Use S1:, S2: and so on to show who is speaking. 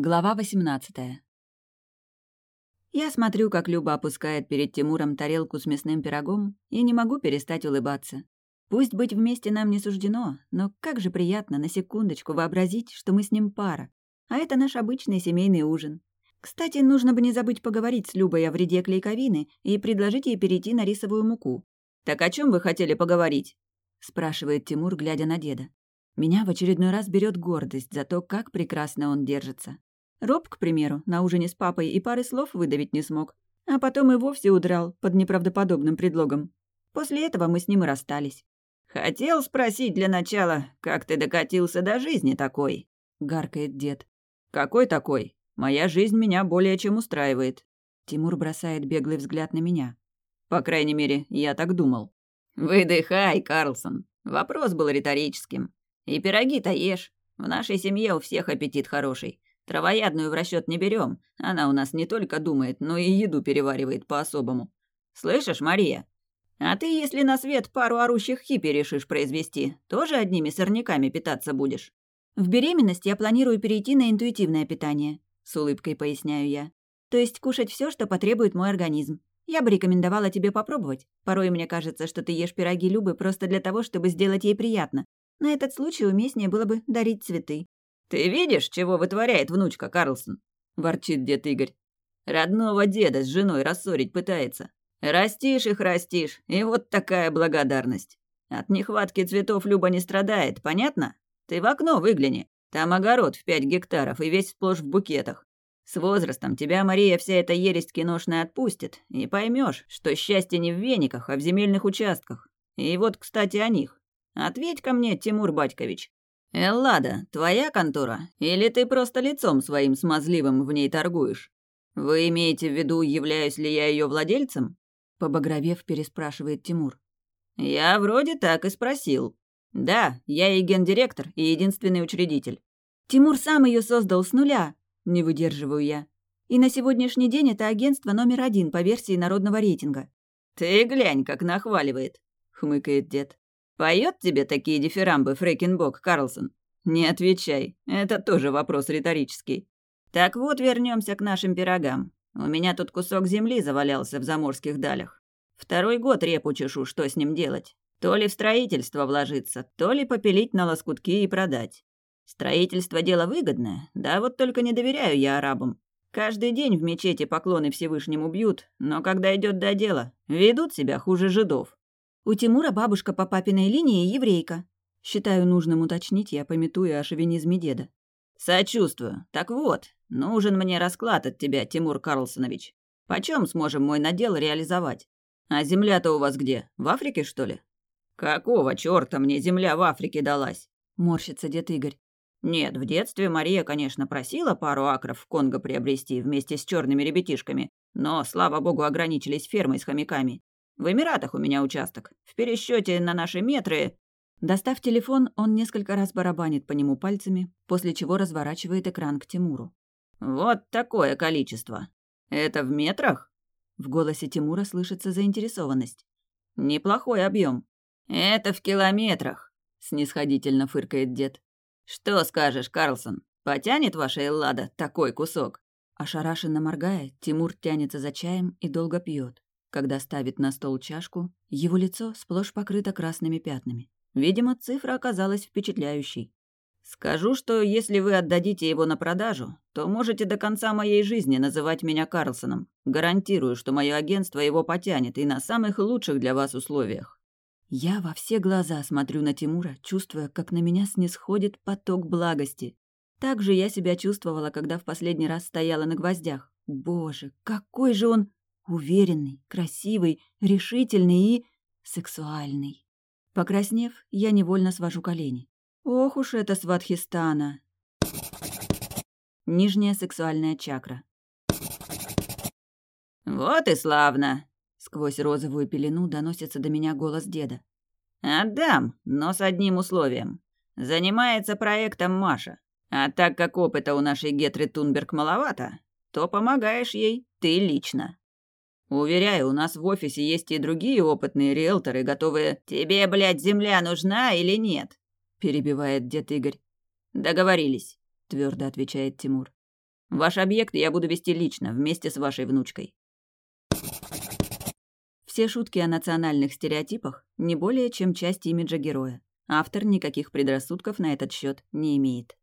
S1: Глава 18 Я смотрю, как Люба опускает перед Тимуром тарелку с мясным пирогом, и не могу перестать улыбаться. Пусть быть вместе нам не суждено, но как же приятно на секундочку вообразить, что мы с ним пара. А это наш обычный семейный ужин. Кстати, нужно бы не забыть поговорить с Любой о вреде клейковины и предложить ей перейти на рисовую муку. «Так о чем вы хотели поговорить?» — спрашивает Тимур, глядя на деда. Меня в очередной раз берет гордость за то, как прекрасно он держится. Роб, к примеру, на ужине с папой и пары слов выдавить не смог. А потом и вовсе удрал под неправдоподобным предлогом. После этого мы с ним и расстались.
S2: «Хотел спросить для начала, как ты докатился до жизни такой?»
S1: — гаркает дед.
S2: «Какой такой? Моя жизнь меня более чем устраивает».
S1: Тимур бросает беглый взгляд на меня.
S2: «По крайней мере, я так думал». «Выдыхай, Карлсон. Вопрос был риторическим. И пироги-то ешь. В нашей семье у всех аппетит хороший. Травоядную в расчет не берем. Она у нас не только думает, но и еду переваривает по-особому. Слышишь, Мария? А ты, если на свет пару орущих хиппи решишь произвести, тоже одними сорняками питаться будешь?
S1: В беременность я планирую перейти на интуитивное питание, с улыбкой поясняю я. То есть кушать все, что потребует мой организм. Я бы рекомендовала тебе попробовать. Порой мне кажется, что ты ешь пироги Любы просто для того, чтобы сделать ей приятно. На этот случай уместнее было бы дарить цветы.
S2: «Ты видишь, чего вытворяет внучка Карлсон?» – ворчит дед Игорь. «Родного деда с женой рассорить пытается. Растишь их, растишь, и вот такая благодарность. От нехватки цветов Люба не страдает, понятно? Ты в окно выгляни. Там огород в пять гектаров и весь сплошь в букетах. С возрастом тебя, Мария, вся эта ересь киношная отпустит, и поймешь, что счастье не в вениках, а в земельных участках. И вот, кстати, о них. Ответь ко мне, Тимур Батькович. Эллада, твоя контора? Или ты просто лицом своим смазливым в ней торгуешь? Вы имеете в виду, являюсь ли я ее владельцем?
S1: Побагровев, переспрашивает Тимур.
S2: Я вроде так и спросил. Да, я и гендиректор, и единственный учредитель.
S1: Тимур сам ее создал с нуля, не выдерживаю я. И на сегодняшний день это агентство номер один по версии народного рейтинга.
S2: Ты глянь, как нахваливает, хмыкает дед. Поет тебе такие дифирамбы Фрейкенбок, Карлсон? Не отвечай, это тоже вопрос риторический. Так вот, вернемся к нашим пирогам. У меня тут кусок земли завалялся в заморских далях. Второй год репу чешу, что с ним делать. То ли в строительство вложиться, то ли попилить на лоскутки и продать. Строительство дело выгодное, да вот только не доверяю я арабам. Каждый день в мечети поклоны Всевышнему бьют, но когда идет до дела, ведут себя хуже жидов.
S1: У Тимура бабушка по папиной линии еврейка. Считаю нужным уточнить, я пометую о шовинизме деда.
S2: Сочувствую. Так вот, нужен мне расклад от тебя, Тимур Карлсонович. Почем сможем мой надел реализовать? А земля-то у вас где? В Африке, что ли? Какого черта мне земля в Африке далась?
S1: Морщится дед Игорь.
S2: Нет, в детстве Мария, конечно, просила пару акров в Конго приобрести вместе с черными ребятишками, но, слава богу, ограничились фермой с хомяками. В Эмиратах у меня участок. В пересчете на наши метры...»
S1: Достав телефон, он несколько раз барабанит по нему пальцами, после чего разворачивает экран к Тимуру.
S2: «Вот такое количество. Это в метрах?»
S1: В голосе Тимура слышится заинтересованность.
S2: «Неплохой объем. Это в километрах», — снисходительно фыркает дед. «Что скажешь, Карлсон? Потянет ваша Эллада такой кусок?»
S1: Ошарашенно моргая, Тимур тянется за чаем и долго пьет. Когда ставит на стол чашку, его лицо сплошь покрыто красными пятнами. Видимо, цифра оказалась впечатляющей.
S2: «Скажу, что если вы отдадите его на продажу, то можете до конца моей жизни называть меня Карлсоном. Гарантирую, что мое агентство его потянет и на самых лучших для вас условиях».
S1: Я во все глаза смотрю на Тимура, чувствуя, как на меня снисходит поток благости. Так же я себя чувствовала, когда в последний раз стояла на гвоздях. Боже, какой же он Уверенный, красивый, решительный и сексуальный. Покраснев, я невольно свожу колени. Ох уж это сватхистана! Нижняя сексуальная чакра.
S2: «Вот и славно!»
S1: Сквозь розовую пелену доносится до меня голос деда.
S2: «Отдам, но с одним условием. Занимается проектом Маша. А так как опыта у нашей Гетры Тунберг маловато, то помогаешь ей ты лично. Уверяю, у нас в офисе есть и другие опытные риэлторы, готовые... Тебе, блядь, земля нужна или нет? Перебивает дед Игорь. Договорились, твердо отвечает Тимур. Ваш объект я буду вести лично, вместе с вашей внучкой.
S1: Все шутки о национальных стереотипах не более чем часть имиджа героя. Автор никаких предрассудков на этот счет не имеет.